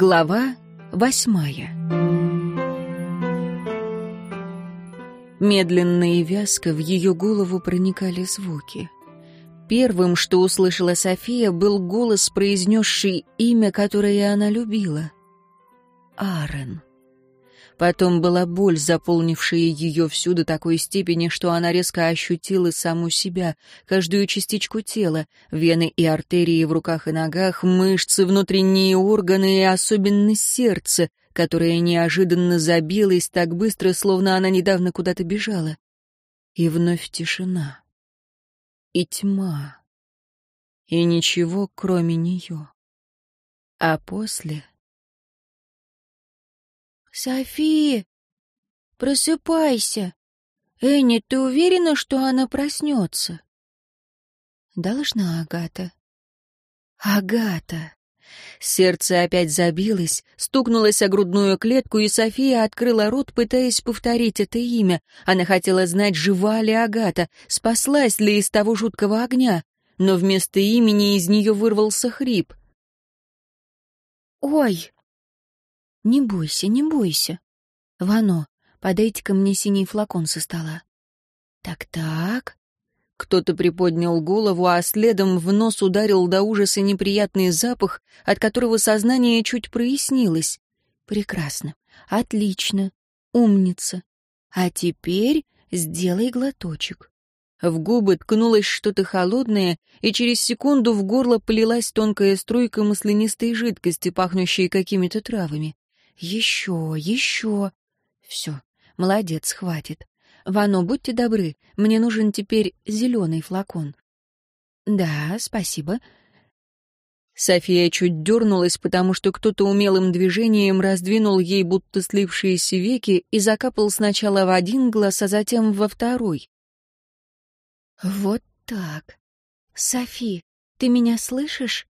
Глава восьмая Медленно и вязко в ее голову проникали звуки. Первым, что услышала София, был голос, произнесший имя, которое она любила. Арен. Потом была боль, заполнившая ее всю до такой степени, что она резко ощутила саму себя, каждую частичку тела, вены и артерии в руках и ногах, мышцы, внутренние органы и особенно сердце, которое неожиданно забилось так быстро, словно она недавно куда-то бежала. И вновь тишина. И тьма. И ничего, кроме нее. А после «София, просыпайся! Энни, ты уверена, что она проснется?» «Должна, Агата». «Агата!» Сердце опять забилось, стукнулось о грудную клетку, и София открыла рот, пытаясь повторить это имя. Она хотела знать, жива ли Агата, спаслась ли из того жуткого огня. Но вместо имени из нее вырвался хрип. «Ой!» «Не бойся, не бойся. Вано, подайте ко мне синий флакон со стола». «Так-так». Кто-то приподнял голову, а следом в нос ударил до ужаса неприятный запах, от которого сознание чуть прояснилось. «Прекрасно. Отлично. Умница. А теперь сделай глоточек». В губы ткнулось что-то холодное, и через секунду в горло полилась тонкая струйка маслянистой жидкости, пахнущей какими-то травами. Еще, еще. Все, молодец, хватит. Вано, будьте добры, мне нужен теперь зеленый флакон. Да, спасибо. София чуть дернулась, потому что кто-то умелым движением раздвинул ей будто слившиеся веки и закапал сначала в один глаз, а затем во второй. «Вот так. Софи, ты меня слышишь?»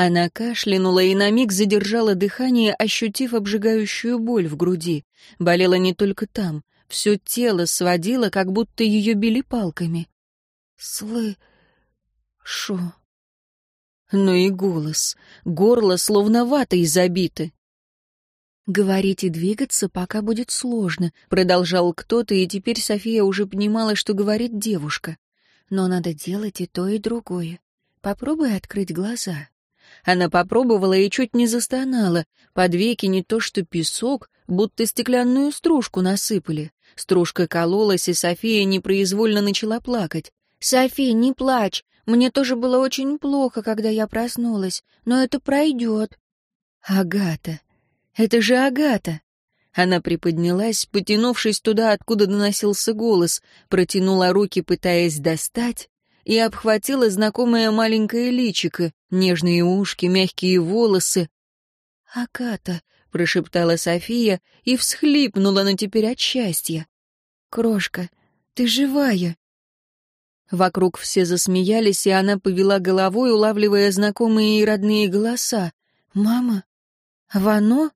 Она кашлянула и на миг задержала дыхание, ощутив обжигающую боль в груди. Болела не только там. Все тело сводило, как будто ее били палками. «Слышу». Ну и голос. Горло словно ватой забиты. «Говорить и двигаться пока будет сложно», — продолжал кто-то, и теперь София уже понимала, что говорит девушка. «Но надо делать и то, и другое. Попробуй открыть глаза». Она попробовала и чуть не застонала. Под веки не то что песок, будто стеклянную стружку насыпали. Стружка кололась, и София непроизвольно начала плакать. «София, не плачь. Мне тоже было очень плохо, когда я проснулась, но это пройдет». «Агата! Это же Агата!» Она приподнялась, потянувшись туда, откуда доносился голос, протянула руки, пытаясь достать, и обхватила знакомое маленькое личико, нежные ушки, мягкие волосы. «Аката», — прошептала София и всхлипнула, но теперь от счастья. «Крошка, ты живая!» Вокруг все засмеялись, и она повела головой, улавливая знакомые и родные голоса. «Мама? Вано?»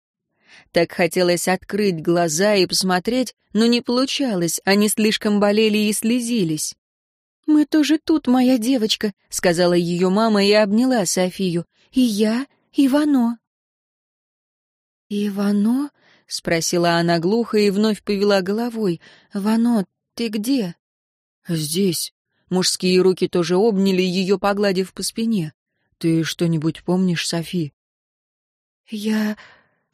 Так хотелось открыть глаза и посмотреть, но не получалось, они слишком болели и слезились. «Мы тоже тут, моя девочка», — сказала ее мама и обняла Софию. «И я, и Вано». «Ивано?» — спросила она глухо и вновь повела головой. «Вано, ты где?» «Здесь». Мужские руки тоже обняли ее, погладив по спине. «Ты что-нибудь помнишь, Софи?» «Я...»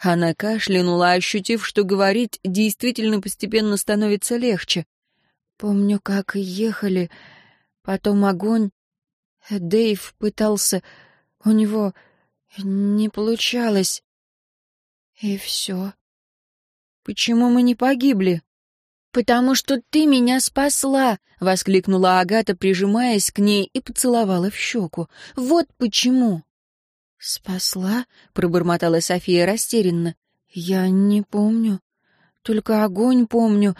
Она кашлянула, ощутив, что говорить действительно постепенно становится легче. «Помню, как ехали...» Потом огонь. Дэйв пытался... У него не получалось. И все. Почему мы не погибли? «Потому что ты меня спасла!» — воскликнула Агата, прижимаясь к ней и поцеловала в щеку. «Вот почему!» «Спасла?» — пробормотала София растерянно. «Я не помню. Только огонь помню.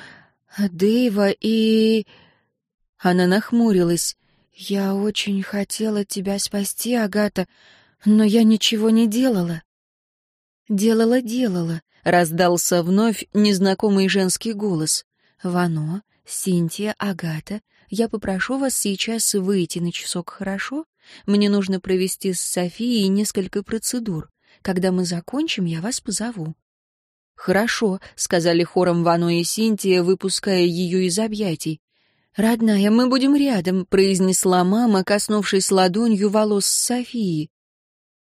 Дэйва и...» Она нахмурилась. «Я очень хотела тебя спасти, Агата, но я ничего не делала». «Делала, делала», — раздался вновь незнакомый женский голос. «Вано, Синтия, Агата, я попрошу вас сейчас выйти на часок, хорошо? Мне нужно провести с Софией несколько процедур. Когда мы закончим, я вас позову». «Хорошо», — сказали хором Вано и Синтия, выпуская ее из объятий. «Родная, мы будем рядом», — произнесла мама, коснувшись ладонью волос Софии.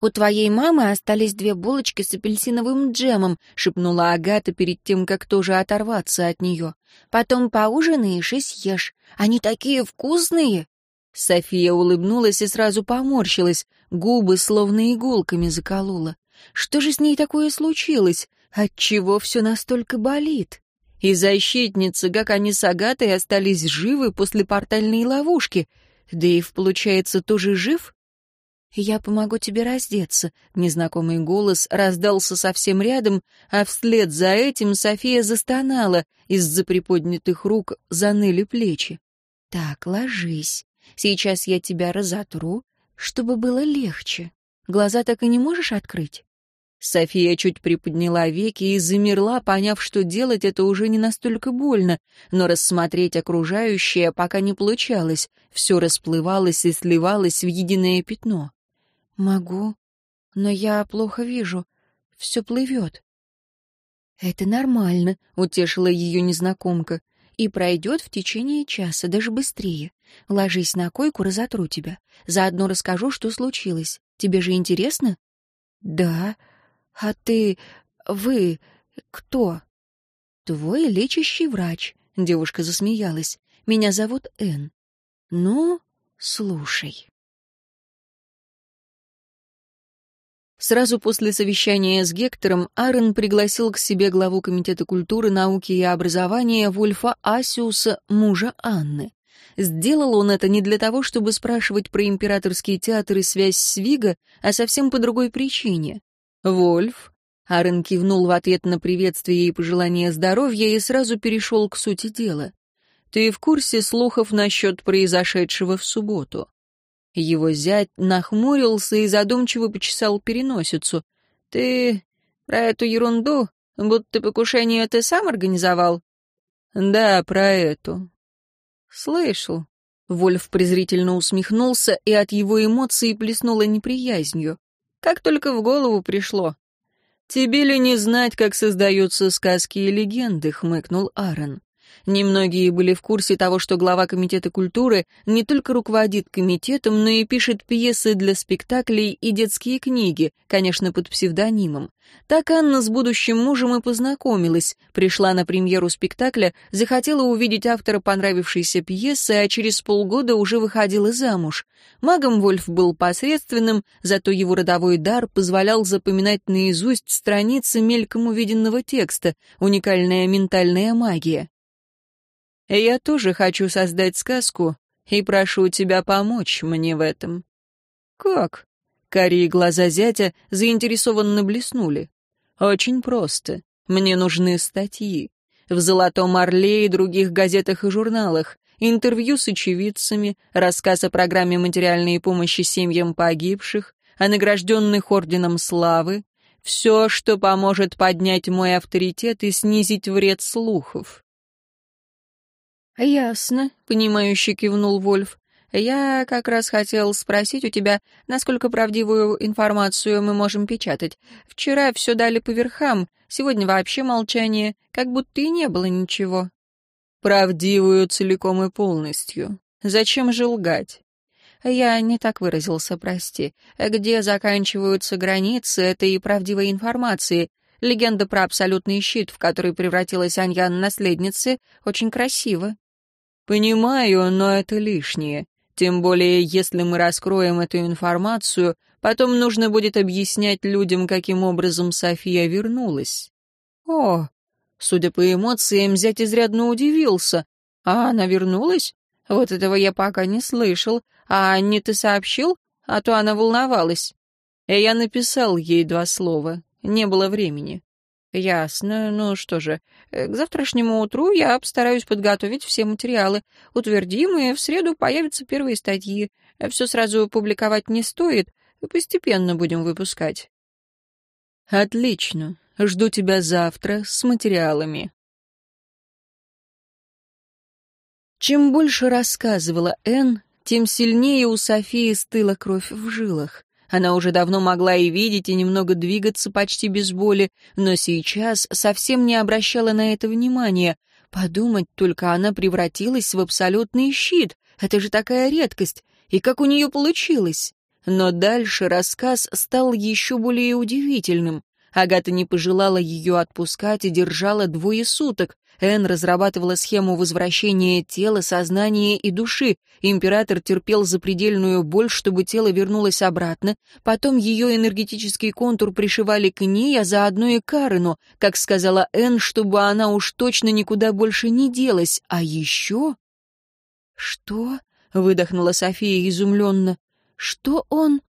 «У твоей мамы остались две булочки с апельсиновым джемом», — шепнула Агата перед тем, как тоже оторваться от нее. «Потом поужинаешь и съешь. Они такие вкусные!» София улыбнулась и сразу поморщилась, губы словно иголками заколола. Что же с ней такое случилось? Отчего все настолько болит? И защитницы, как они с Агатой, остались живы после портальной ловушки. Дэйв, получается, тоже жив? «Я помогу тебе раздеться», — незнакомый голос раздался совсем рядом, а вслед за этим София застонала, из-за приподнятых рук заныли плечи. «Так, ложись. Сейчас я тебя разотру, чтобы было легче. Глаза так и не можешь открыть?» София чуть приподняла веки и замерла, поняв, что делать это уже не настолько больно, но рассмотреть окружающее пока не получалось, все расплывалось и сливалось в единое пятно. «Могу, но я плохо вижу, все плывет». «Это нормально», — утешила ее незнакомка, «и пройдет в течение часа, даже быстрее. Ложись на койку, разотру тебя. Заодно расскажу, что случилось. Тебе же интересно?» «Да», «А ты... вы... кто?» «Твой лечащий врач», — девушка засмеялась. «Меня зовут Энн. Ну, слушай». Сразу после совещания с Гектором Аарон пригласил к себе главу Комитета культуры, науки и образования Вольфа Асиуса, мужа Анны. Сделал он это не для того, чтобы спрашивать про императорский театр и связь с Виго, а совсем по другой причине. «Вольф?» Аарон кивнул в ответ на приветствие и пожелание здоровья и сразу перешел к сути дела. «Ты в курсе слухов насчет произошедшего в субботу?» Его зять нахмурился и задумчиво почесал переносицу. «Ты про эту ерунду, будто покушение ты сам организовал?» «Да, про эту». «Слышал». Вольф презрительно усмехнулся, и от его эмоций плеснуло неприязнью. Как только в голову пришло. «Тебе ли не знать, как создаются сказки и легенды?» — хмыкнул Аарон. Немногие были в курсе того, что глава Комитета культуры не только руководит комитетом, но и пишет пьесы для спектаклей и детские книги, конечно, под псевдонимом. Так Анна с будущим мужем и познакомилась, пришла на премьеру спектакля, захотела увидеть автора понравившейся пьесы, а через полгода уже выходила замуж. Магом Вольф был посредственным, зато его родовой дар позволял запоминать наизусть страницы мельком увиденного текста, уникальная ментальная магия. Я тоже хочу создать сказку и прошу тебя помочь мне в этом». «Как?» Карие глаза зятя заинтересованно блеснули. «Очень просто. Мне нужны статьи. В «Золотом орле» и других газетах и журналах, интервью с очевидцами, рассказ о программе материальной помощи семьям погибших, о награжденных Орденом Славы, все, что поможет поднять мой авторитет и снизить вред слухов. «Ясно», — понимающе кивнул Вольф. «Я как раз хотел спросить у тебя, насколько правдивую информацию мы можем печатать. Вчера все дали по верхам, сегодня вообще молчание, как будто и не было ничего». «Правдивую целиком и полностью. Зачем же лгать?» «Я не так выразился, прости. Где заканчиваются границы этой правдивой информации? Легенда про абсолютный щит, в который превратилась Аньян наследницы, очень красиво. Понимаю, но это лишнее. Тем более, если мы раскроем эту информацию, потом нужно будет объяснять людям, каким образом София вернулась. О, судя по эмоциям, зять изрядно удивился. А она вернулась? Вот этого я пока не слышал. А не ты сообщил? А то она волновалась. Я написал ей два слова. Не было времени. «Ясно. Ну что же, э, к завтрашнему утру я постараюсь подготовить все материалы. Утвердим, и в среду появятся первые статьи. Все сразу публиковать не стоит, постепенно будем выпускать». «Отлично. Жду тебя завтра с материалами». Чем больше рассказывала Энн, тем сильнее у Софии стыла кровь в жилах. Она уже давно могла и видеть, и немного двигаться почти без боли, но сейчас совсем не обращала на это внимания. Подумать только, она превратилась в абсолютный щит. Это же такая редкость. И как у нее получилось? Но дальше рассказ стал еще более удивительным. Агата не пожелала ее отпускать и держала двое суток. Энн разрабатывала схему возвращения тела, сознания и души. Император терпел запредельную боль, чтобы тело вернулось обратно. Потом ее энергетический контур пришивали к ней, а заодно и Карену, как сказала Энн, чтобы она уж точно никуда больше не делась. А еще... «Что?» — выдохнула София изумленно. «Что он...»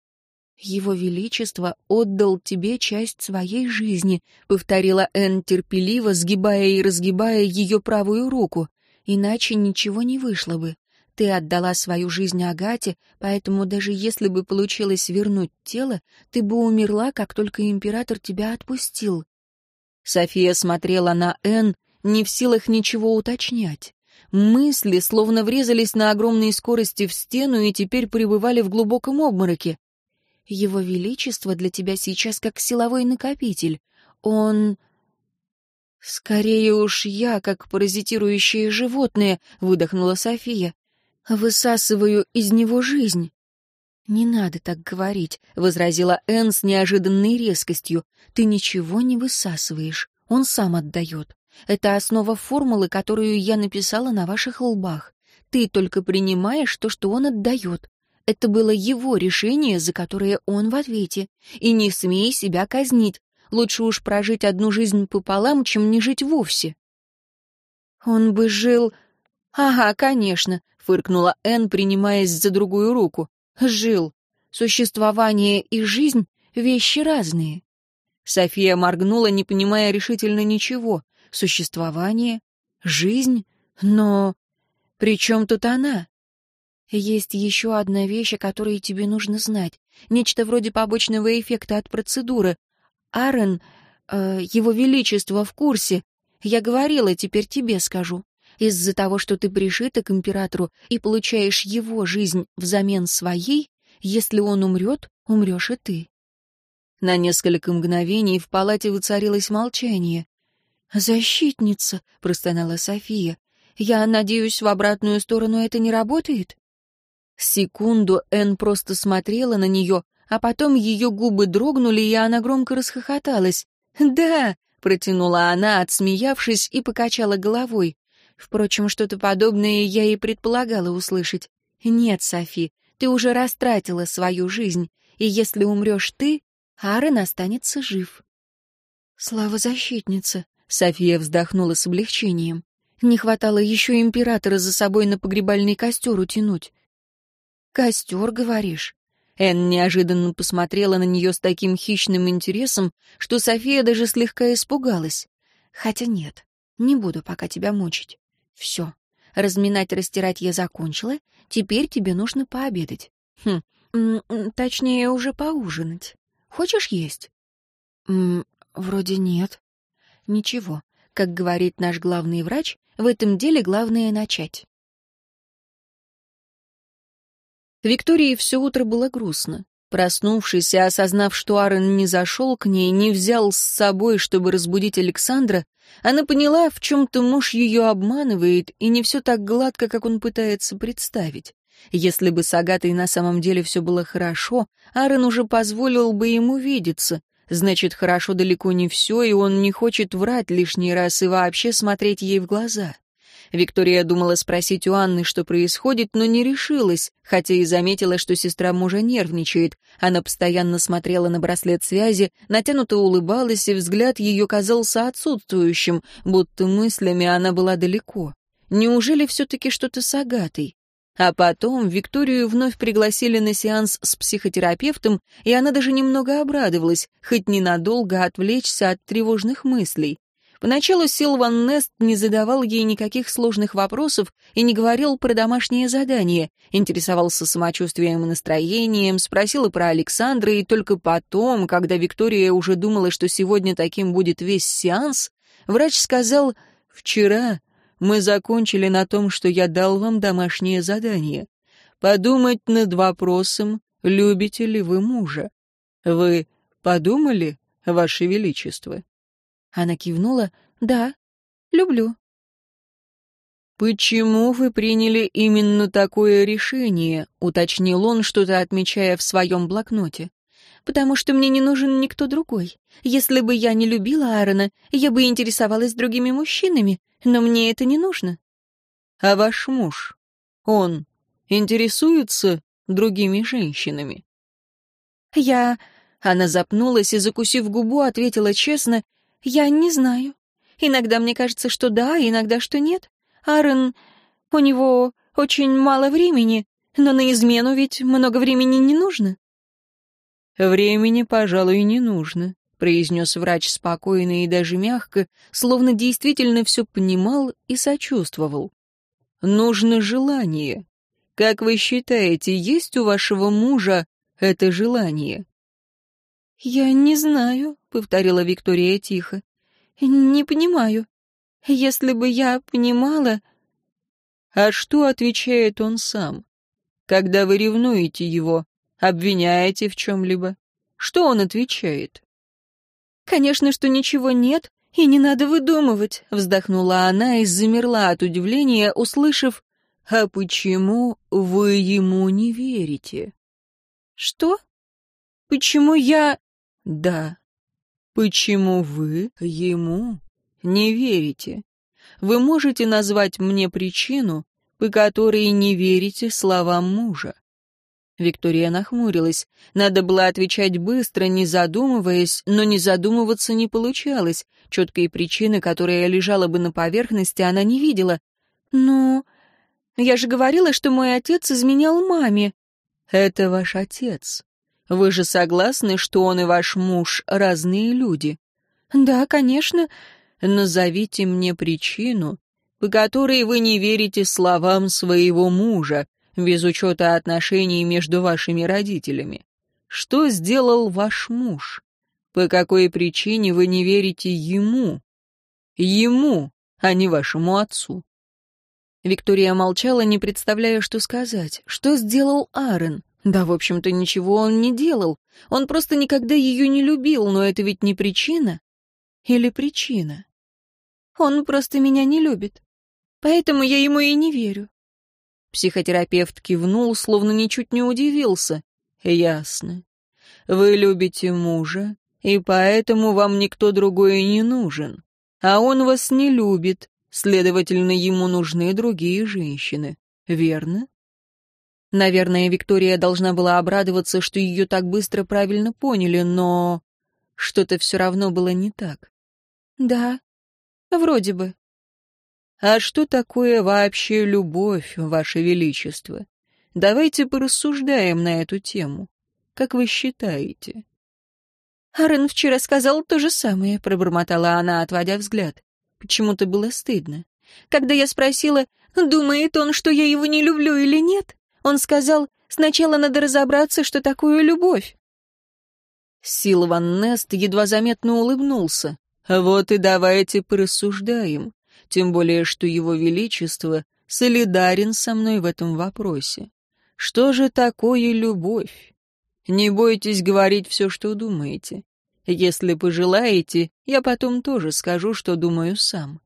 «Его Величество отдал тебе часть своей жизни», — повторила Энн терпеливо, сгибая и разгибая ее правую руку. «Иначе ничего не вышло бы. Ты отдала свою жизнь Агате, поэтому даже если бы получилось вернуть тело, ты бы умерла, как только император тебя отпустил». София смотрела на Энн, не в силах ничего уточнять. Мысли словно врезались на огромной скорости в стену и теперь пребывали в глубоком обмороке. Его Величество для тебя сейчас как силовой накопитель. Он... «Скорее уж я, как паразитирующее животное», — выдохнула София. «Высасываю из него жизнь». «Не надо так говорить», — возразила Энн с неожиданной резкостью. «Ты ничего не высасываешь, он сам отдает. Это основа формулы, которую я написала на ваших лбах. Ты только принимаешь то, что он отдает. Это было его решение, за которое он в ответе. И не смей себя казнить. Лучше уж прожить одну жизнь пополам, чем не жить вовсе. Он бы жил... Ага, конечно, фыркнула Энн, принимаясь за другую руку. Жил. Существование и жизнь — вещи разные. София моргнула, не понимая решительно ничего. Существование, жизнь, но... При чем тут она? Есть еще одна вещь, о которой тебе нужно знать. Нечто вроде побочного эффекта от процедуры. Аарон, э, его величество, в курсе. Я говорила, теперь тебе скажу. Из-за того, что ты пришита к императору и получаешь его жизнь взамен своей, если он умрет, умрешь и ты. На несколько мгновений в палате воцарилось молчание. «Защитница», — простонала София. «Я надеюсь, в обратную сторону это не работает?» Секунду Энн просто смотрела на нее, а потом ее губы дрогнули, и она громко расхохоталась. «Да!» — протянула она, отсмеявшись, и покачала головой. Впрочем, что-то подобное я и предполагала услышать. «Нет, Софи, ты уже растратила свою жизнь, и если умрешь ты, Аарон останется жив». «Слава защитница!» — София вздохнула с облегчением. «Не хватало еще императора за собой на погребальный костер утянуть. «Костер, говоришь?» Энн неожиданно посмотрела на нее с таким хищным интересом, что София даже слегка испугалась. «Хотя нет, не буду пока тебя мучить. Все, разминать, растирать я закончила, теперь тебе нужно пообедать. Хм, точнее, уже поужинать. Хочешь есть?» М «Вроде нет». «Ничего, как говорит наш главный врач, в этом деле главное начать». Виктории все утро было грустно. Проснувшись и осознав, что Аарон не зашел к ней, не взял с собой, чтобы разбудить Александра, она поняла, в чем-то муж ее обманывает, и не все так гладко, как он пытается представить. Если бы с Агатой на самом деле все было хорошо, Аарон уже позволил бы ему видеться. Значит, хорошо далеко не все, и он не хочет врать лишний раз и вообще смотреть ей в глаза. Виктория думала спросить у Анны, что происходит, но не решилась, хотя и заметила, что сестра мужа нервничает. Она постоянно смотрела на браслет связи, натянуто улыбалась, и взгляд ее казался отсутствующим, будто мыслями она была далеко. Неужели все-таки что-то с Агатой? А потом Викторию вновь пригласили на сеанс с психотерапевтом, и она даже немного обрадовалась, хоть ненадолго отвлечься от тревожных мыслей. Поначалу Силван Нест не задавал ей никаких сложных вопросов и не говорил про домашнее задание, интересовался самочувствием и настроением, спросил и про Александра, и только потом, когда Виктория уже думала, что сегодня таким будет весь сеанс, врач сказал «Вчера мы закончили на том, что я дал вам домашнее задание. Подумать над вопросом, любите ли вы мужа? Вы подумали, Ваше Величество?» Она кивнула. «Да, люблю». «Почему вы приняли именно такое решение?» — уточнил он, что-то отмечая в своем блокноте. «Потому что мне не нужен никто другой. Если бы я не любила Аарона, я бы интересовалась другими мужчинами, но мне это не нужно». «А ваш муж? Он интересуется другими женщинами?» «Я...» — она запнулась и, закусив губу, ответила честно, «я не знаю. Иногда мне кажется, что да, иногда, что нет. Аарон... У него очень мало времени, но на измену ведь много времени не нужно». «Времени, пожалуй, не нужно», — произнес врач спокойно и даже мягко, словно действительно все понимал и сочувствовал. «Нужно желание. Как вы считаете, есть у вашего мужа это желание?» «Я не знаю», — повторила Виктория тихо. «Не понимаю. Если бы я понимала...» «А что отвечает он сам? Когда вы ревнуете его, обвиняете в чем-либо? Что он отвечает?» «Конечно, что ничего нет, и не надо выдумывать», — вздохнула она и замерла от удивления, услышав «А почему вы ему не верите?» «Что? Почему я...» «Да. Почему вы ему не верите? Вы можете назвать мне причину, по которой не верите словам мужа?» Виктория нахмурилась. Надо было отвечать быстро, не задумываясь, но не задумываться не получалось. Четкой причины, которая лежала бы на поверхности, она не видела. «Ну, я же говорила, что мой отец изменял маме». «Это ваш отец. Вы же согласны, что он и ваш муж разные люди?» «Да, конечно». «Назовите мне причину, по которой вы не верите словам своего мужа, без учета отношений между вашими родителями. Что сделал ваш муж? По какой причине вы не верите ему? Ему, а не вашему отцу?» Виктория молчала, не представляя, что сказать. Что сделал Аарон? Да, в общем-то, ничего он не делал. Он просто никогда ее не любил, но это ведь не причина. Или причина? Он просто меня не любит. Поэтому я ему и не верю. Психотерапевт кивнул, словно ничуть не удивился. «Ясно. Вы любите мужа, и поэтому вам никто другой не нужен. А он вас не любит, Следовательно, ему нужны другие женщины. Верно? Наверное, Виктория должна была обрадоваться, что ее так быстро правильно поняли, но что-то все равно было не так. Да, вроде бы. А что такое вообще любовь, Ваше Величество? Давайте порассуждаем на эту тему. Как вы считаете? Арен вчера сказал то же самое, пробормотала она, отводя взгляд. Почему-то было стыдно. Когда я спросила, думает он, что я его не люблю или нет, он сказал, сначала надо разобраться, что такое любовь. Силван Нест едва заметно улыбнулся. «Вот и давайте порассуждаем, тем более, что его величество солидарен со мной в этом вопросе. Что же такое любовь? Не бойтесь говорить все, что думаете. Если пожелаете, я потом тоже скажу, что думаю сам».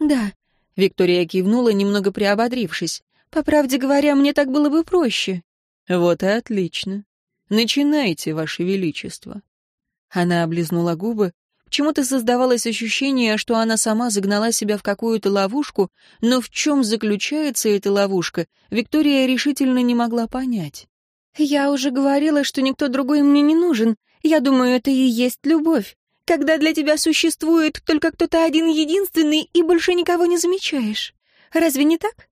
«Да», — Виктория кивнула, немного приободрившись. «По правде говоря, мне так было бы проще». «Вот и отлично. Начинайте, Ваше Величество». Она облизнула губы. Почему-то создавалось ощущение, что она сама загнала себя в какую-то ловушку, но в чем заключается эта ловушка, Виктория решительно не могла понять. «Я уже говорила, что никто другой мне не нужен. Я думаю, это и есть любовь. Когда для тебя существует только кто-то один единственный и больше никого не замечаешь. Разве не так?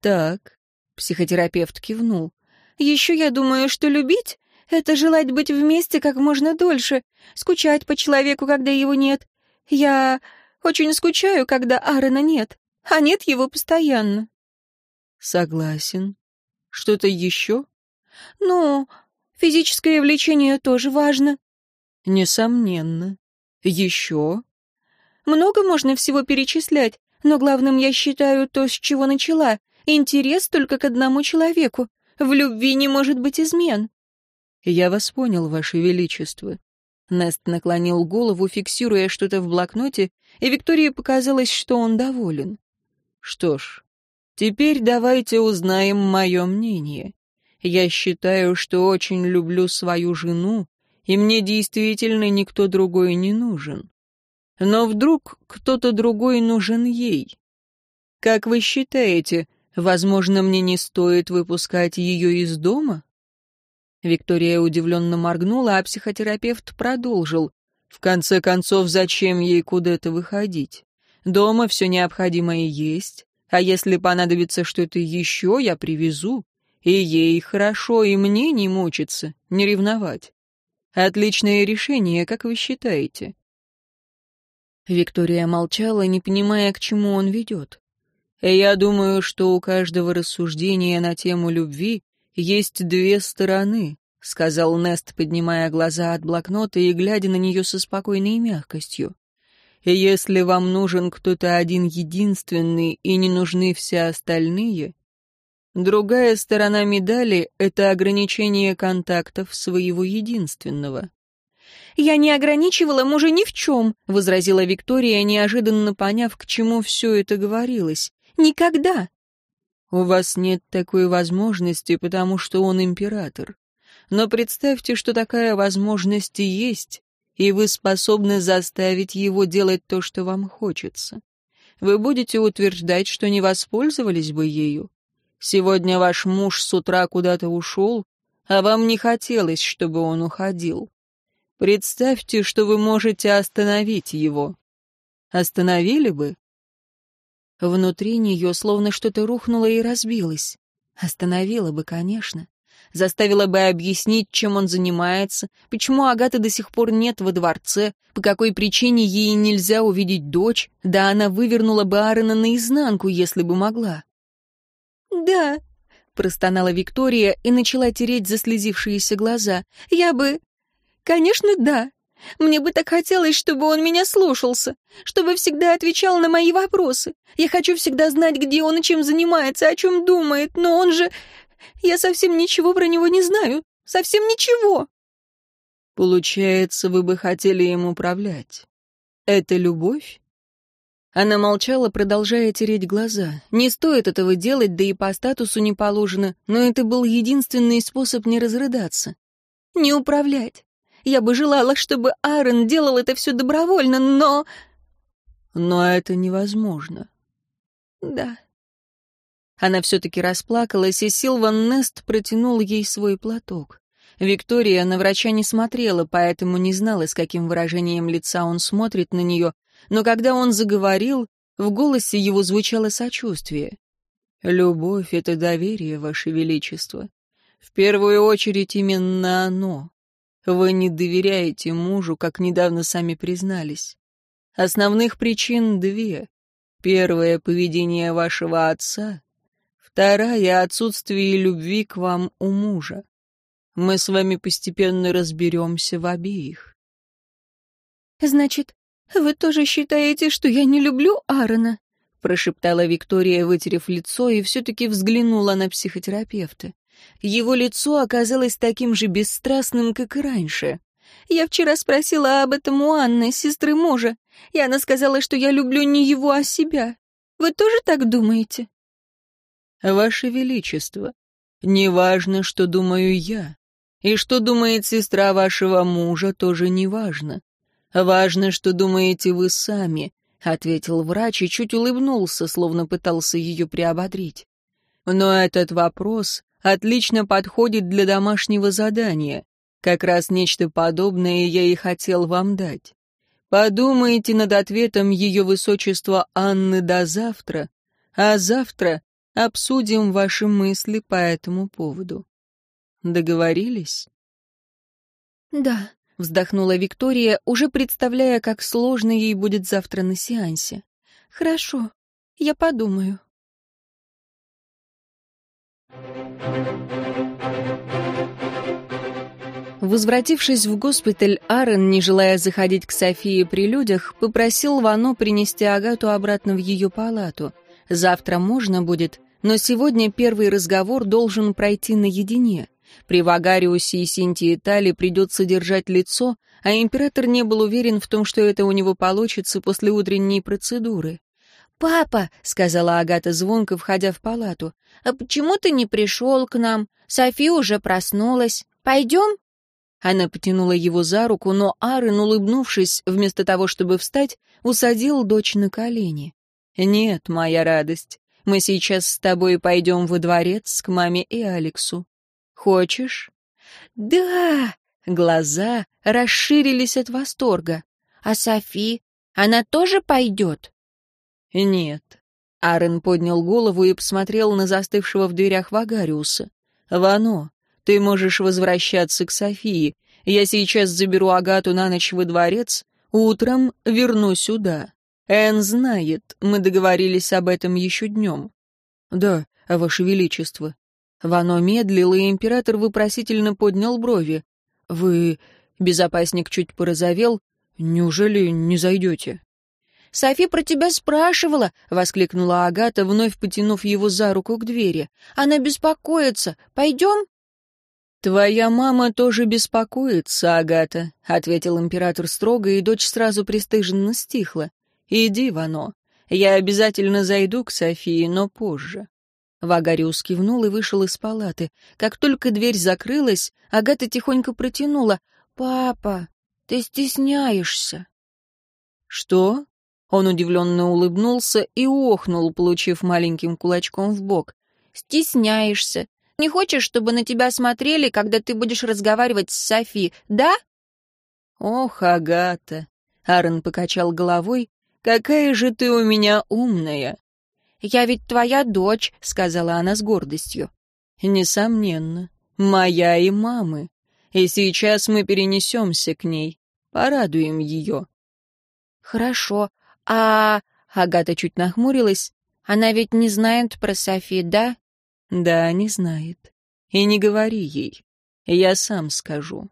Так, психотерапевт кивнул. Еще я думаю, что любить — это желать быть вместе как можно дольше, скучать по человеку, когда его нет. Я очень скучаю, когда Аарона нет, а нет его постоянно. Согласен. Что-то еще? Ну, Физическое влечение тоже важно. Несомненно. Еще? Много можно всего перечислять, но главным я считаю то, с чего начала. Интерес только к одному человеку. В любви не может быть измен». «Я вас понял, Ваше Величество». Нест наклонил голову, фиксируя что-то в блокноте, и Виктории показалось, что он доволен. «Что ж, теперь давайте узнаем мое мнение. Я считаю, что очень люблю свою жену, и мне действительно никто другой не нужен. Но вдруг кто-то другой нужен ей. Как вы считаете, возможно, мне не стоит выпускать ее из дома? Виктория удивленно моргнула, а психотерапевт продолжил. В конце концов, зачем ей куда-то выходить? Дома все необходимое есть, а если понадобится что-то еще, я привезу. И ей хорошо, и мне не мучиться, не ревновать. Отличное решение, как вы считаете? Виктория молчала, не понимая, к чему он ведет. «Я думаю, что у каждого рассуждения на тему любви есть две стороны», — сказал Нест, поднимая глаза от блокнота и глядя на нее со спокойной мягкостью. «И если вам нужен кто-то один единственный и не нужны все остальные, другая сторона медали — это ограничение контактов своего единственного». «Я не ограничивала мужа ни в чем», — возразила Виктория, неожиданно поняв, к чему все это говорилось. «Никогда». «У вас нет такой возможности, потому что он император. Но представьте, что такая возможность есть, и вы способны заставить его делать то, что вам хочется. Вы будете утверждать, что не воспользовались бы ею. Сегодня ваш муж с утра куда-то ушел, а вам не хотелось, чтобы он уходил. Представьте, что вы можете остановить его. Остановили бы? Внутри нее словно что-то рухнуло и разбилось. Остановила бы, конечно. Заставила бы объяснить, чем он занимается, почему Агаты до сих пор нет во дворце, по какой причине ей нельзя увидеть дочь, да она вывернула бы Аарона наизнанку, если бы могла. «Да», — простонала Виктория и начала тереть заслезившиеся глаза, — «я бы... «Конечно, да. Мне бы так хотелось, чтобы он меня слушался, чтобы всегда отвечал на мои вопросы. Я хочу всегда знать, где он и чем занимается, о чем думает, но он же... Я совсем ничего про него не знаю. Совсем ничего». «Получается, вы бы хотели им управлять. Это любовь?» Она молчала, продолжая тереть глаза. Не стоит этого делать, да и по статусу не положено, но это был единственный способ не разрыдаться. «Не управлять. Я бы желала, чтобы Аарон делал это все добровольно, но...» «Но это невозможно». «Да». Она все-таки расплакалась, и Силван Нест протянул ей свой платок. Виктория на врача не смотрела, поэтому не знала, с каким выражением лица он смотрит на нее, но когда он заговорил, в голосе его звучало сочувствие. «Любовь — это доверие, Ваше Величество. В первую очередь именно оно. Вы не доверяете мужу, как недавно сами признались. Основных причин две. Первое — поведение вашего отца. Вторая — отсутствие любви к вам у мужа. Мы с вами постепенно разберемся в обеих. «Значит, вы тоже считаете, что я не люблю Аарона?» прошептала Виктория, вытерев лицо, и все-таки взглянула на психотерапевта. Его лицо оказалось таким же бесстрастным, как и раньше. «Я вчера спросила об этом у Анны, сестры мужа, и она сказала, что я люблю не его, а себя. Вы тоже так думаете?» «Ваше Величество, неважно, что думаю я, и что думает сестра вашего мужа, тоже неважно. Важно, что думаете вы сами», — ответил врач и чуть улыбнулся, словно пытался ее приободрить. «Но этот вопрос отлично подходит для домашнего задания. Как раз нечто подобное я и хотел вам дать. Подумайте над ответом ее высочества Анны до завтра, а завтра обсудим ваши мысли по этому поводу. Договорились? Да, вздохнула Виктория, уже представляя, как сложно ей будет завтра на сеансе. Хорошо, я подумаю. Возвратившись в госпиталь, Аарон, не желая заходить к Софии при людях, попросил Вано принести Агату обратно в ее палату. Завтра можно будет но сегодня первый разговор должен пройти наедине. При Вагариусе и Синтии Тали придется держать лицо, а император не был уверен в том, что это у него получится после утренней процедуры. «Папа», — сказала Агата звонко, входя в палату, — «а почему ты не пришел к нам? Софи уже проснулась. Пойдем?» Она потянула его за руку, но Аарон, улыбнувшись, вместо того, чтобы встать, усадил дочь на колени. «Нет, моя радость, мы сейчас с тобой пойдем во дворец к маме и Алексу. Хочешь?» «Да!» — глаза расширились от восторга. «А Софи? Она тоже пойдет?» «Нет». Аарон поднял голову и посмотрел на застывшего в дверях Вагариуса. «Вано, ты можешь возвращаться к Софии. Я сейчас заберу Агату на ночь во дворец, утром верну сюда. Эн знает, мы договорились об этом еще днем». «Да, Ваше Величество». Вано медлил, и император вопросительно поднял брови. «Вы...» — безопасник чуть порозовел. «Неужели не зайдете?» «Софи про тебя спрашивала!» — воскликнула Агата, вновь потянув его за руку к двери. «Она беспокоится. Пойдем?» «Твоя мама тоже беспокоится, Агата», — ответил император строго, и дочь сразу пристыженно стихла. «Иди, Вано. Я обязательно зайду к Софии, но позже». Вагариус кивнул и вышел из палаты. Как только дверь закрылась, Агата тихонько протянула. «Папа, ты стесняешься». «Что?» Он удивленно улыбнулся и охнул, получив маленьким кулачком в бок. «Стесняешься. Не хочешь, чтобы на тебя смотрели, когда ты будешь разговаривать с Софи, да?» «Ох, Агата!» — Аарон покачал головой. «Какая же ты у меня умная!» «Я ведь твоя дочь», — сказала она с гордостью. «Несомненно. Моя и мамы. И сейчас мы перенесемся к ней. Порадуем ее». «Хорошо. А...» — Агата чуть нахмурилась. «Она ведь не знает про Софи, да?» «Да, не знает. И не говори ей. Я сам скажу».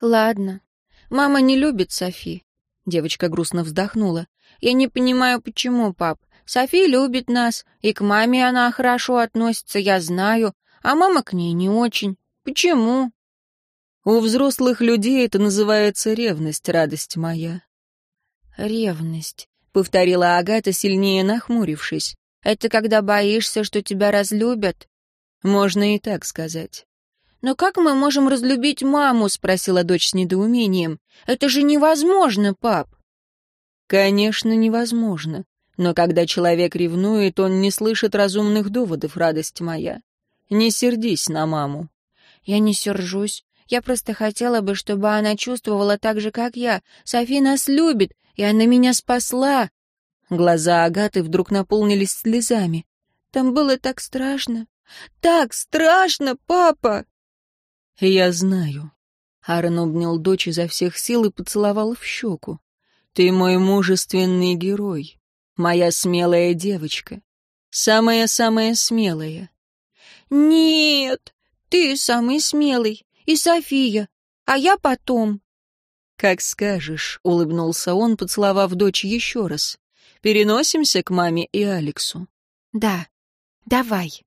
«Ладно. Мама не любит Софи». Девочка грустно вздохнула. «Я не понимаю, почему, пап. Софи любит нас, и к маме она хорошо относится, я знаю, а мама к ней не очень. Почему?» «У взрослых людей это называется ревность, радость моя». «Ревность», — повторила Агата, сильнее нахмурившись. «Это когда боишься, что тебя разлюбят?» «Можно и так сказать». «Но как мы можем разлюбить маму?» — спросила дочь с недоумением. «Это же невозможно, пап!» «Конечно, невозможно. Но когда человек ревнует, он не слышит разумных доводов, радость моя. Не сердись на маму». «Я не сержусь. Я просто хотела бы, чтобы она чувствовала так же, как я. Софи нас любит, и она меня спасла». Глаза Агаты вдруг наполнились слезами. «Там было так страшно. Так страшно, папа!» «Я знаю». Аарон обнял дочь изо всех сил и поцеловал в щеку. «Ты мой мужественный герой моя смелая девочка. Самая-самая смелая. Нет, ты самый смелый, и София, а я потом. Как скажешь, улыбнулся он, поцеловав дочь еще раз. Переносимся к маме и Алексу. Да, давай.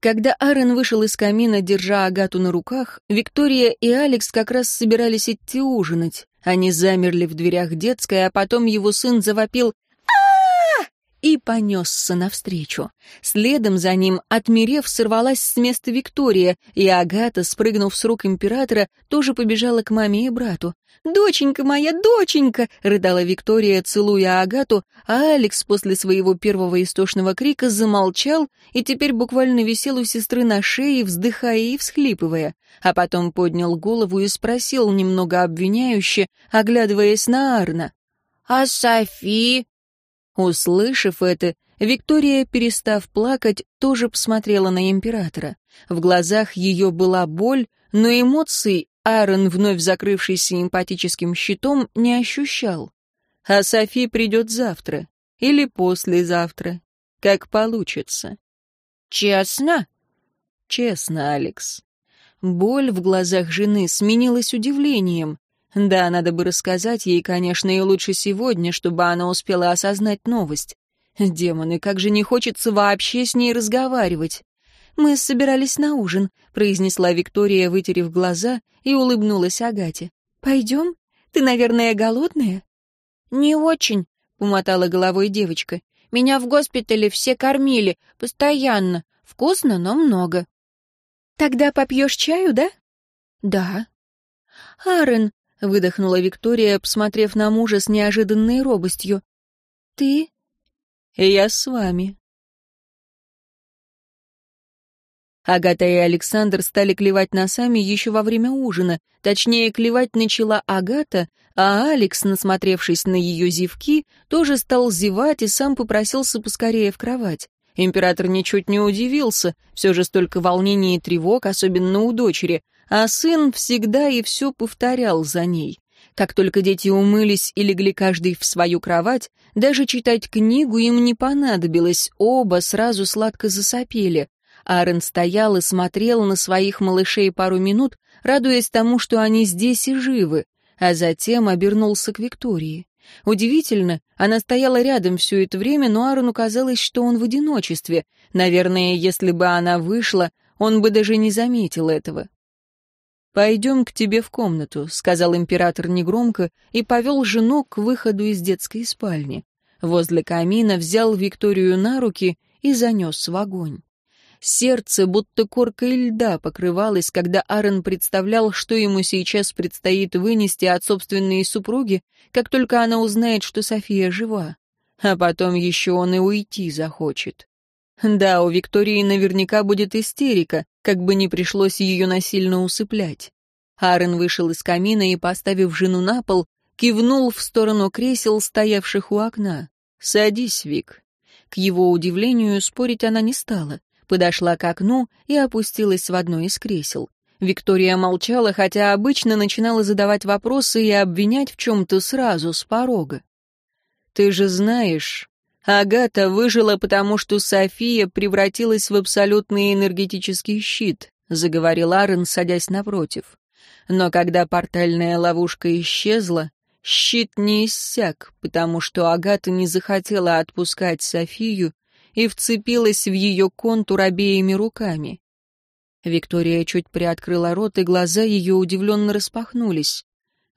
Когда Аарон вышел из камина, держа Агату на руках, Виктория и Алекс как раз собирались идти ужинать. Они замерли в дверях детской, а потом его сын завопил а и понесся навстречу. Следом за ним, отмерев, сорвалась с места Виктория, и Агата, спрыгнув с рук императора, тоже побежала к маме и брату. «Доченька моя, доченька!» — рыдала Виктория, целуя Агату, а Алекс после своего первого истошного крика замолчал и теперь буквально висел у сестры на шее, вздыхая и всхлипывая, а потом поднял голову и спросил немного обвиняюще, оглядываясь на Арна. «А Софи?» Услышав это, Виктория, перестав плакать, тоже посмотрела на императора. В глазах ее была боль, но эмоций Аарон, вновь закрывшийся эмпатическим щитом, не ощущал. А Софи придет завтра или послезавтра, как получится. Честно? Честно, Алекс. Боль в глазах жены сменилась удивлением. Да, надо бы рассказать ей, конечно, и лучше сегодня, чтобы она успела осознать новость. Демоны, как же не хочется вообще с ней разговаривать. «Мы собирались на ужин», — произнесла Виктория, вытерев глаза, и улыбнулась Агате. «Пойдем? Ты, наверное, голодная?» «Не очень», — умотала головой девочка. «Меня в госпитале все кормили, постоянно. Вкусно, но много». «Тогда попьешь чаю, да?» «Да». «Аарон», — выдохнула Виктория, посмотрев на мужа с неожиданной робостью. «Ты?» «Я с вами», Агата и Александр стали клевать носами еще во время ужина. Точнее, клевать начала Агата, а Алекс, насмотревшись на ее зевки, тоже стал зевать и сам попросился поскорее в кровать. Император ничуть не удивился, все же столько волнений и тревог, особенно у дочери, а сын всегда и все повторял за ней. Как только дети умылись и легли каждый в свою кровать, даже читать книгу им не понадобилось, оба сразу сладко засопели. Аарон стоял и смотрел на своих малышей пару минут, радуясь тому, что они здесь и живы, а затем обернулся к Виктории. Удивительно, она стояла рядом все это время, но Аарону казалось, что он в одиночестве. Наверное, если бы она вышла, он бы даже не заметил этого. «Пойдем к тебе в комнату», — сказал император негромко и повел жену к выходу из детской спальни. Возле камина взял Викторию на руки и занес в огонь. Сердце будто коркой льда покрывалось, когда Аарон представлял, что ему сейчас предстоит вынести от собственной супруги, как только она узнает, что София жива. А потом еще он и уйти захочет. Да, у Виктории наверняка будет истерика, как бы не пришлось ее насильно усыплять. Аарон вышел из камина и, поставив жену на пол, кивнул в сторону кресел, стоявших у окна. «Садись, Вик». К его удивлению, спорить она не стала подошла к окну и опустилась в одно из кресел. Виктория молчала, хотя обычно начинала задавать вопросы и обвинять в чем-то сразу, с порога. «Ты же знаешь, Агата выжила, потому что София превратилась в абсолютный энергетический щит», заговорил Арен, садясь напротив. Но когда портальная ловушка исчезла, щит не иссяк, потому что Агата не захотела отпускать Софию и вцепилась в ее контур обеими руками. Виктория чуть приоткрыла рот, и глаза ее удивленно распахнулись.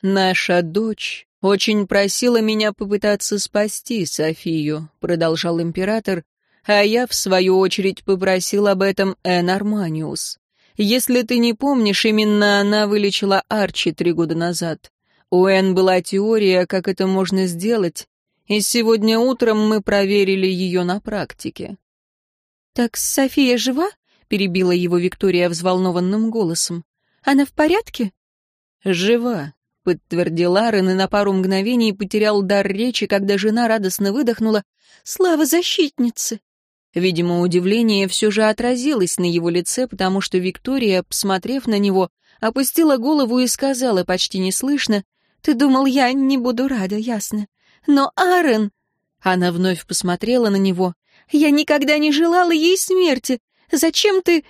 «Наша дочь очень просила меня попытаться спасти Софию», — продолжал император, «а я, в свою очередь, попросил об этом Эн Арманиус. Если ты не помнишь, именно она вылечила Арчи три года назад. У Эн была теория, как это можно сделать, и сегодня утром мы проверили ее на практике». «Так София жива?» — перебила его Виктория взволнованным голосом. «Она в порядке?» «Жива», — подтвердил Арен и на пару мгновений потерял дар речи, когда жена радостно выдохнула «Слава защитнице!». Видимо, удивление все же отразилось на его лице, потому что Виктория, посмотрев на него, опустила голову и сказала почти неслышно «Ты думал, я не буду рада, ясно? Но Аарон...» Она вновь посмотрела на него. «Я никогда не желала ей смерти. Зачем ты...»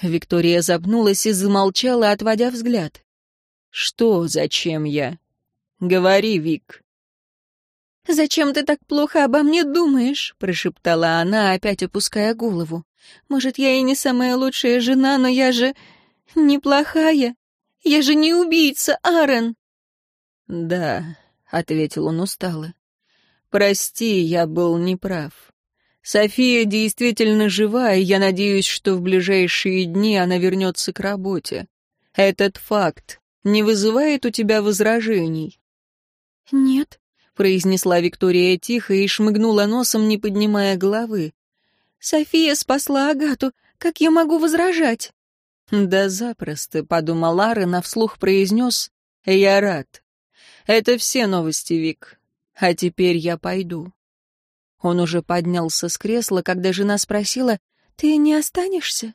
Виктория запнулась и замолчала, отводя взгляд. «Что зачем я? Говори, Вик». «Зачем ты так плохо обо мне думаешь?» — прошептала она, опять опуская голову. «Может, я и не самая лучшая жена, но я же неплохая. Я же не убийца, Аарон!» «Да, — ответил он устало. «Прости, я был неправ. София действительно жива, и я надеюсь, что в ближайшие дни она вернется к работе. Этот факт не вызывает у тебя возражений?» «Нет», — произнесла Виктория тихо и шмыгнула носом, не поднимая головы. «София спасла Агату. Как я могу возражать?» «Да запросто», — подумал Арен, а вслух произнес «Я рад». Это все новости, Вик. А теперь я пойду. Он уже поднялся с кресла, когда жена спросила, «Ты не останешься?»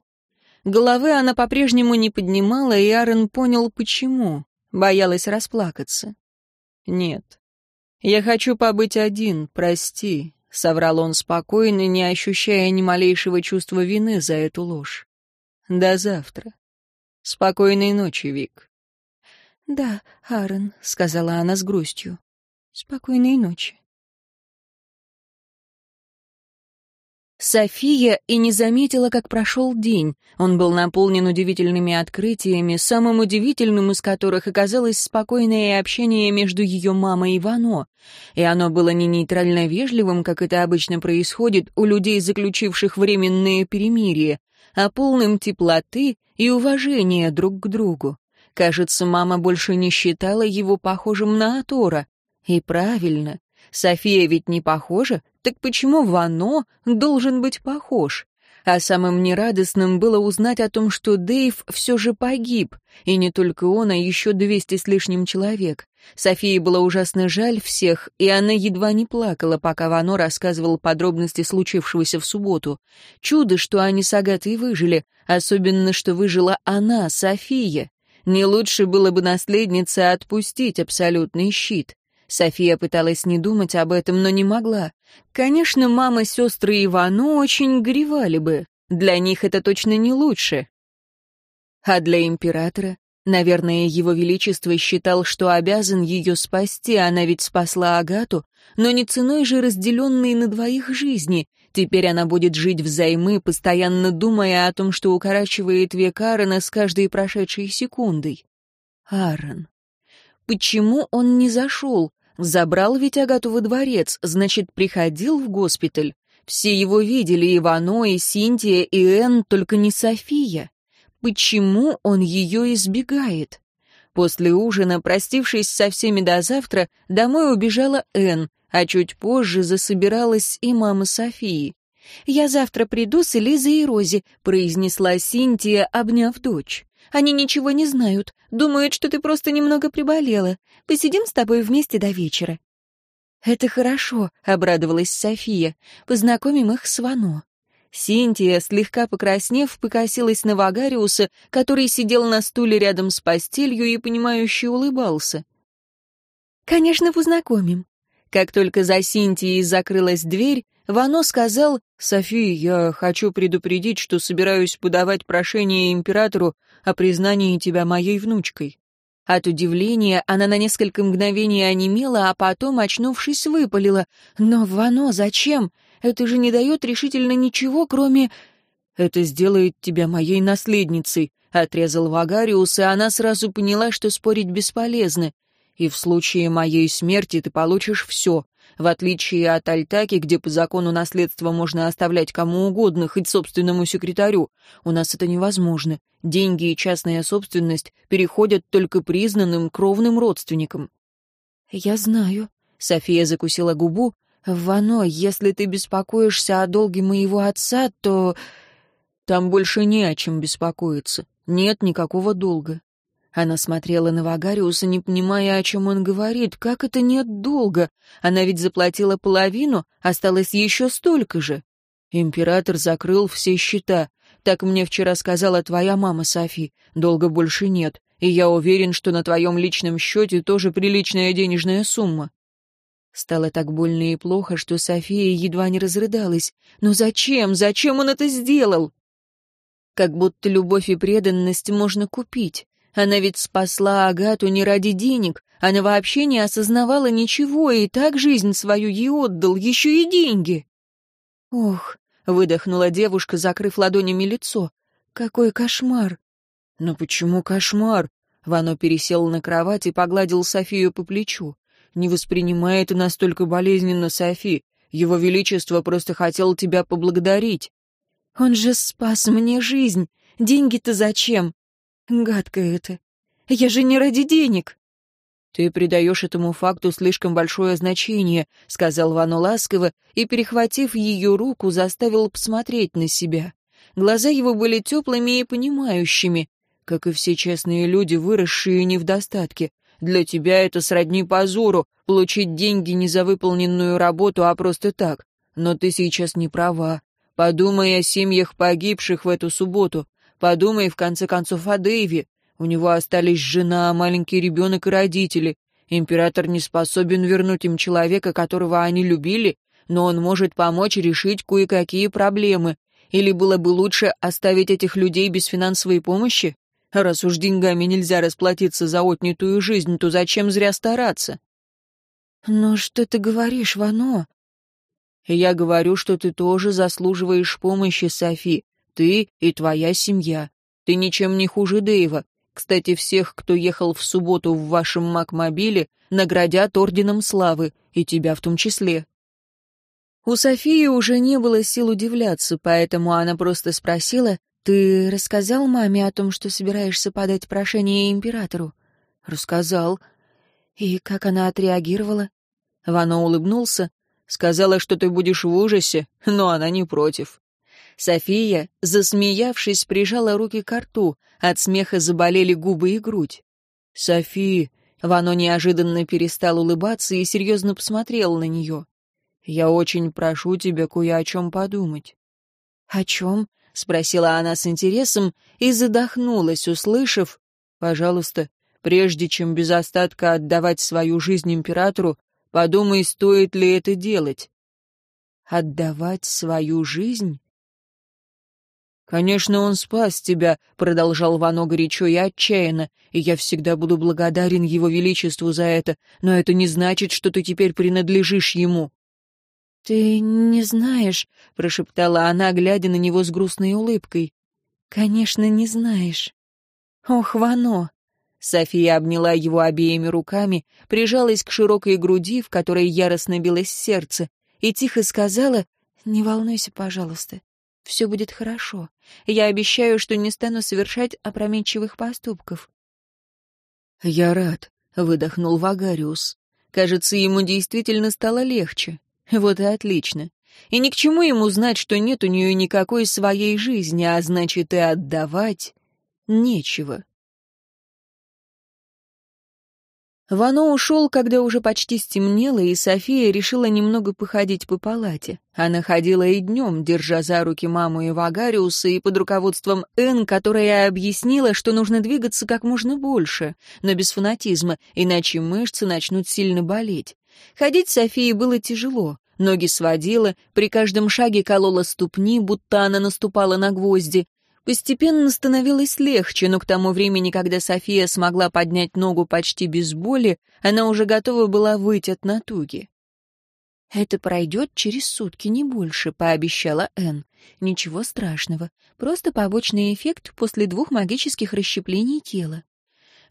Головы она по-прежнему не поднимала, и Аарон понял, почему. Боялась расплакаться. «Нет. Я хочу побыть один, прости», — соврал он спокойно, не ощущая ни малейшего чувства вины за эту ложь. «До завтра. Спокойной ночи, Вик». «Да, Аарон», — сказала она с грустью. «Спокойной ночи». София и не заметила, как прошел день. Он был наполнен удивительными открытиями, самым удивительным из которых оказалось спокойное общение между ее мамой и Вано. И оно было не нейтрально вежливым, как это обычно происходит у людей, заключивших временные перемирие, а полным теплоты и уважения друг к другу. Кажется, мама больше не считала его похожим на Атора. И правильно. София ведь не похожа, так почему Вано должен быть похож? А самым нерадостным было узнать о том, что Дэйв все же погиб, и не только он, а еще двести с лишним человек. Софии было ужасно жаль всех, и она едва не плакала, пока Вано рассказывал подробности случившегося в субботу. Чудо, что они с Агатой выжили, особенно, что выжила она, София. Не лучше было бы наследнице отпустить абсолютный щит. София пыталась не думать об этом, но не могла. Конечно, мама, сестры Ивану очень горевали бы. Для них это точно не лучше. А для императора? Наверное, его величество считал, что обязан ее спасти, она ведь спасла Агату, но не ценой же разделенной на двоих жизни. Теперь она будет жить взаймы, постоянно думая о том, что укорачивает век Аарона с каждой прошедшей секундой. Аарон. Почему он не зашел? Забрал ведь Агату во дворец, значит, приходил в госпиталь. Все его видели, Ивано, и Синтия, и Энн, только не София. Почему он ее избегает? После ужина, простившись со всеми до завтра, домой убежала Энн, а чуть позже засобиралась и мама Софии. «Я завтра приду с Элизой и Рози», — произнесла Синтия, обняв дочь. Они ничего не знают, думают, что ты просто немного приболела. Посидим с тобой вместе до вечера». «Это хорошо», — обрадовалась София. «Познакомим их с Вано». Синтия, слегка покраснев, покосилась на Вагариуса, который сидел на стуле рядом с постелью и, понимающе улыбался. «Конечно, познакомим». Как только за Синтией закрылась дверь, Вано сказал, «Софи, я хочу предупредить, что собираюсь подавать прошение императору о признании тебя моей внучкой». От удивления она на несколько мгновений онемела, а потом, очнувшись, выпалила. «Но, Вано, зачем? Это же не дает решительно ничего, кроме...» «Это сделает тебя моей наследницей», — отрезал Вагариус, и она сразу поняла, что спорить бесполезно. «И в случае моей смерти ты получишь все, в отличие от Альтаки, где по закону наследство можно оставлять кому угодно, хоть собственному секретарю, у нас это невозможно. Деньги и частная собственность переходят только признанным кровным родственникам. «Я знаю», — София закусила губу. «Вано, если ты беспокоишься о долге моего отца, то...» «Там больше не о чем беспокоиться. Нет никакого долга. Она смотрела на Вагариуса, не понимая, о чем он говорит. Как это нет долга? Она ведь заплатила половину, осталось еще столько же. Император закрыл все счета. Так мне вчера сказала твоя мама, Софи. Долга больше нет, и я уверен, что на твоем личном счете тоже приличная денежная сумма. Стало так больно и плохо, что София едва не разрыдалась. Но зачем? Зачем он это сделал? Как будто любовь и преданность можно купить. Она ведь спасла Агату не ради денег, она вообще не осознавала ничего, и так жизнь свою ей отдал, еще и деньги. «Ох», — выдохнула девушка, закрыв ладонями лицо, — «какой кошмар!» «Но почему кошмар?» Вано пересел на кровать и погладил Софию по плечу. «Не воспринимай это настолько болезненно, Софи. Его Величество просто хотел тебя поблагодарить». «Он же спас мне жизнь. Деньги-то зачем? Гадко это. Я же не ради денег. «Ты придаешь этому факту слишком большое значение», — сказал Вану ласково и, перехватив ее руку, заставил посмотреть на себя. Глаза его были теплыми и понимающими, как и все честные люди, выросшие не в достатке. Для тебя это сродни позору — получить деньги не за выполненную работу, а просто так. Но ты сейчас не права. Подумай о семьях погибших в эту субботу. Подумай, в конце концов, о Дэйве. У него остались жена, маленький ребенок и родители. Император не способен вернуть им человека, которого они любили, но он может помочь решить кое-какие проблемы. Или было бы лучше оставить этих людей без финансовой помощи? Раз уж деньгами нельзя расплатиться за отнятую жизнь, то зачем зря стараться? «Но что ты говоришь, Вано?» Я говорю, что ты тоже заслуживаешь помощи, Софи. Ты и твоя семья. Ты ничем не хуже Дэйва. Кстати, всех, кто ехал в субботу в вашем Макмобиле, наградят Орденом Славы, и тебя в том числе». У Софии уже не было сил удивляться, поэтому она просто спросила, «Ты рассказал маме о том, что собираешься подать прошение императору?» «Рассказал». «И как она отреагировала?» Вано улыбнулся, сказала, что ты будешь в ужасе, но она не против. София, засмеявшись, прижала руки к рту, от смеха заболели губы и грудь. «Софи!» — Вано неожиданно перестал улыбаться и серьезно посмотрел на нее. «Я очень прошу тебя кое о чем подумать». «О чем?» — спросила она с интересом и задохнулась, услышав. «Пожалуйста, прежде чем без остатка отдавать свою жизнь императору, подумай, стоит ли это делать». «Отдавать свою жизнь?» «Конечно, он спас тебя», — продолжал Вано горячо и отчаянно, «и я всегда буду благодарен его величеству за это, но это не значит, что ты теперь принадлежишь ему». «Ты не знаешь», — прошептала она, глядя на него с грустной улыбкой. «Конечно, не знаешь». «Ох, Вано!» София обняла его обеими руками, прижалась к широкой груди, в которой яростно билось сердце, и тихо сказала «Не волнуйся, пожалуйста, все будет хорошо. Я обещаю, что не стану совершать опрометчивых поступков». «Я рад», — выдохнул Вагариус. Кажется, ему действительно стало легче. Вот и отлично. И ни к чему ему знать, что нет у нее никакой своей жизни, а значит и отдавать нечего. Вано ушел, когда уже почти стемнело, и София решила немного походить по палате. Она ходила и днем, держа за руки маму и Вагариуса, и под руководством Эн, которая объяснила, что нужно двигаться как можно больше, но без фанатизма, иначе мышцы начнут сильно болеть. Ходить Софии было тяжело. Ноги сводила, при каждом шаге колола ступни, будто она наступала на гвозди. Постепенно становилось легче, но к тому времени, когда София смогла поднять ногу почти без боли, она уже готова была выйти от натуги. «Это пройдет через сутки, не больше», — пообещала Энн. «Ничего страшного. Просто побочный эффект после двух магических расщеплений тела.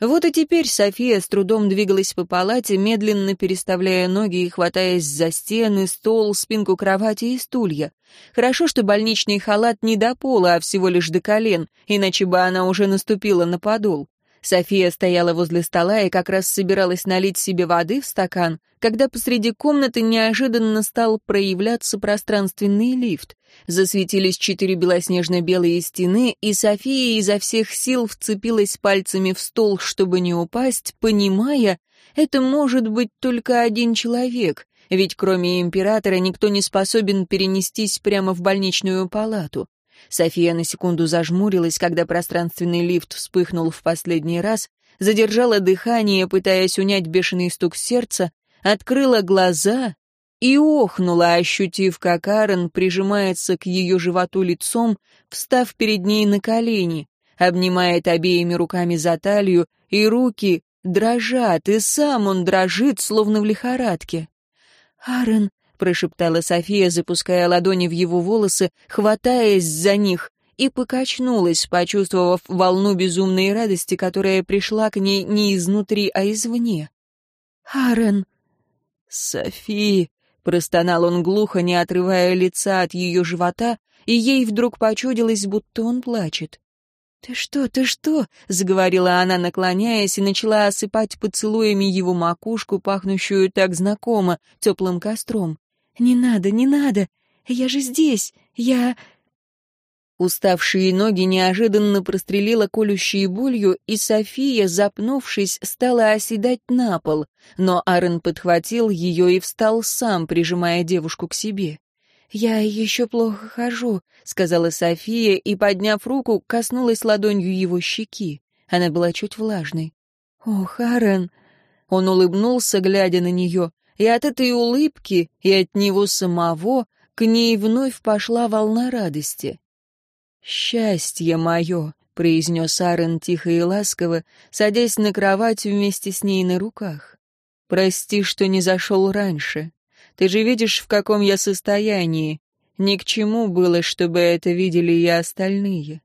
Вот и теперь София с трудом двигалась по палате, медленно переставляя ноги и хватаясь за стены, стол, спинку кровати и стулья. Хорошо, что больничный халат не до пола, а всего лишь до колен, иначе бы она уже наступила на подол. София стояла возле стола и как раз собиралась налить себе воды в стакан, когда посреди комнаты неожиданно стал проявляться пространственный лифт. Засветились четыре белоснежно-белые стены, и София изо всех сил вцепилась пальцами в стол, чтобы не упасть, понимая, это может быть только один человек, ведь кроме императора никто не способен перенестись прямо в больничную палату. София на секунду зажмурилась, когда пространственный лифт вспыхнул в последний раз, задержала дыхание, пытаясь унять бешеный стук сердца, открыла глаза и охнула, ощутив, как Аарон прижимается к ее животу лицом, встав перед ней на колени, обнимает обеими руками за талию, и руки дрожат, и сам он дрожит, словно в лихорадке. «Аарон», прошептала София, запуская ладони в его волосы, хватаясь за них, и покачнулась, почувствовав волну безумной радости, которая пришла к ней не изнутри, а извне. «Аарон!» «Софи!» — простонал он глухо, не отрывая лица от ее живота, и ей вдруг почудилось, будто он плачет. «Ты что, ты что?» — заговорила она, наклоняясь, и начала осыпать поцелуями его макушку, пахнущую так знакомо, теплым костром. «Не надо, не надо! Я же здесь! Я...» Уставшие ноги неожиданно прострелила колющей болью, и София, запнувшись, стала оседать на пол, но Аарон подхватил ее и встал сам, прижимая девушку к себе. «Я еще плохо хожу», — сказала София, и, подняв руку, коснулась ладонью его щеки. Она была чуть влажной. «Ох, Аарон!» Он улыбнулся, глядя на нее и от этой улыбки, и от него самого к ней вновь пошла волна радости. «Счастье мое!» — произнес Аарон тихо и ласково, садясь на кровать вместе с ней на руках. «Прости, что не зашел раньше. Ты же видишь, в каком я состоянии. Ни к чему было, чтобы это видели и остальные».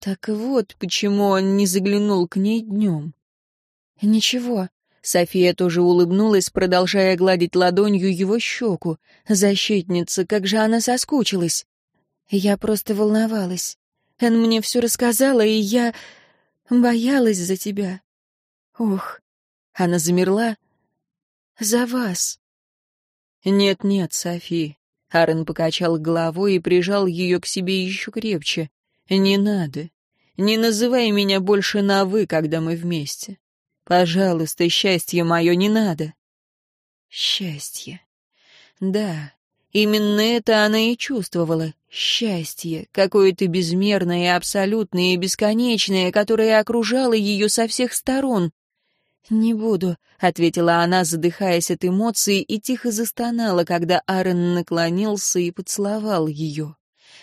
Так вот, почему он не заглянул к ней днем. «Ничего». София тоже улыбнулась, продолжая гладить ладонью его щеку. «Защитница, как же она соскучилась!» «Я просто волновалась. Эн мне все рассказала, и я боялась за тебя. Ох!» Она замерла. «За вас». «Нет-нет, Софи». Аарон покачал головой и прижал ее к себе еще крепче. «Не надо. Не называй меня больше на «вы», когда мы вместе. Пожалуйста, счастье мое не надо. Счастье. Да, именно это она и чувствовала. Счастье, какое-то безмерное, абсолютное и бесконечное, которое окружало ее со всех сторон. «Не буду», — ответила она, задыхаясь от эмоций, и тихо застонала, когда Аарон наклонился и поцеловал ее.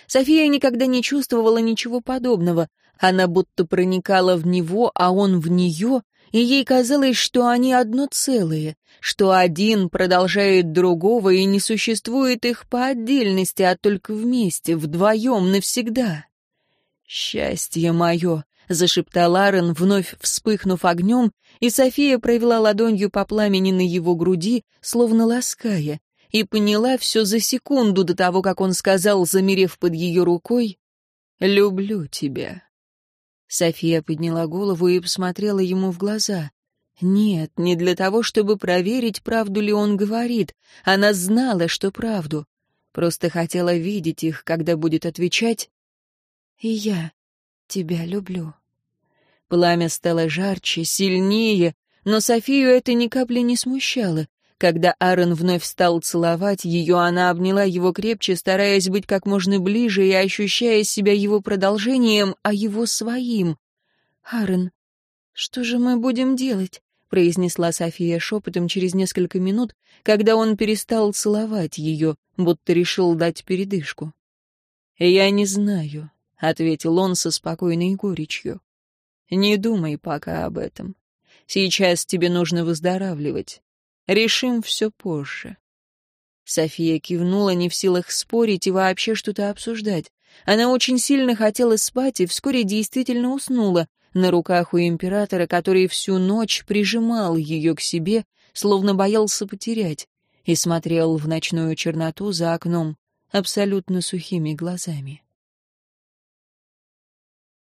София никогда не чувствовала ничего подобного. Она будто проникала в него, а он в нее, и ей казалось, что они одно целое, что один продолжает другого, и не существует их по отдельности, а только вместе, вдвоем, навсегда. «Счастье мое!» — зашептал Аарон, вновь вспыхнув огнем, и София провела ладонью по пламени на его груди, словно лаская, и поняла все за секунду до того, как он сказал, замерев под ее рукой, «Люблю тебя». София подняла голову и посмотрела ему в глаза. Нет, не для того, чтобы проверить, правду ли он говорит. Она знала, что правду. Просто хотела видеть их, когда будет отвечать. «И я тебя люблю». Пламя стало жарче, сильнее, но Софию это ни капли не смущало. Когда Аарон вновь стал целовать ее, она обняла его крепче, стараясь быть как можно ближе и ощущая себя его продолжением, а его своим. «Аарон, что же мы будем делать?» — произнесла София шепотом через несколько минут, когда он перестал целовать ее, будто решил дать передышку. «Я не знаю», — ответил он со спокойной горечью. «Не думай пока об этом. Сейчас тебе нужно выздоравливать. Решим все позже». София кивнула, не в силах спорить и вообще что-то обсуждать. Она очень сильно хотела спать и вскоре действительно уснула на руках у императора, который всю ночь прижимал ее к себе, словно боялся потерять, и смотрел в ночную черноту за окном абсолютно сухими глазами.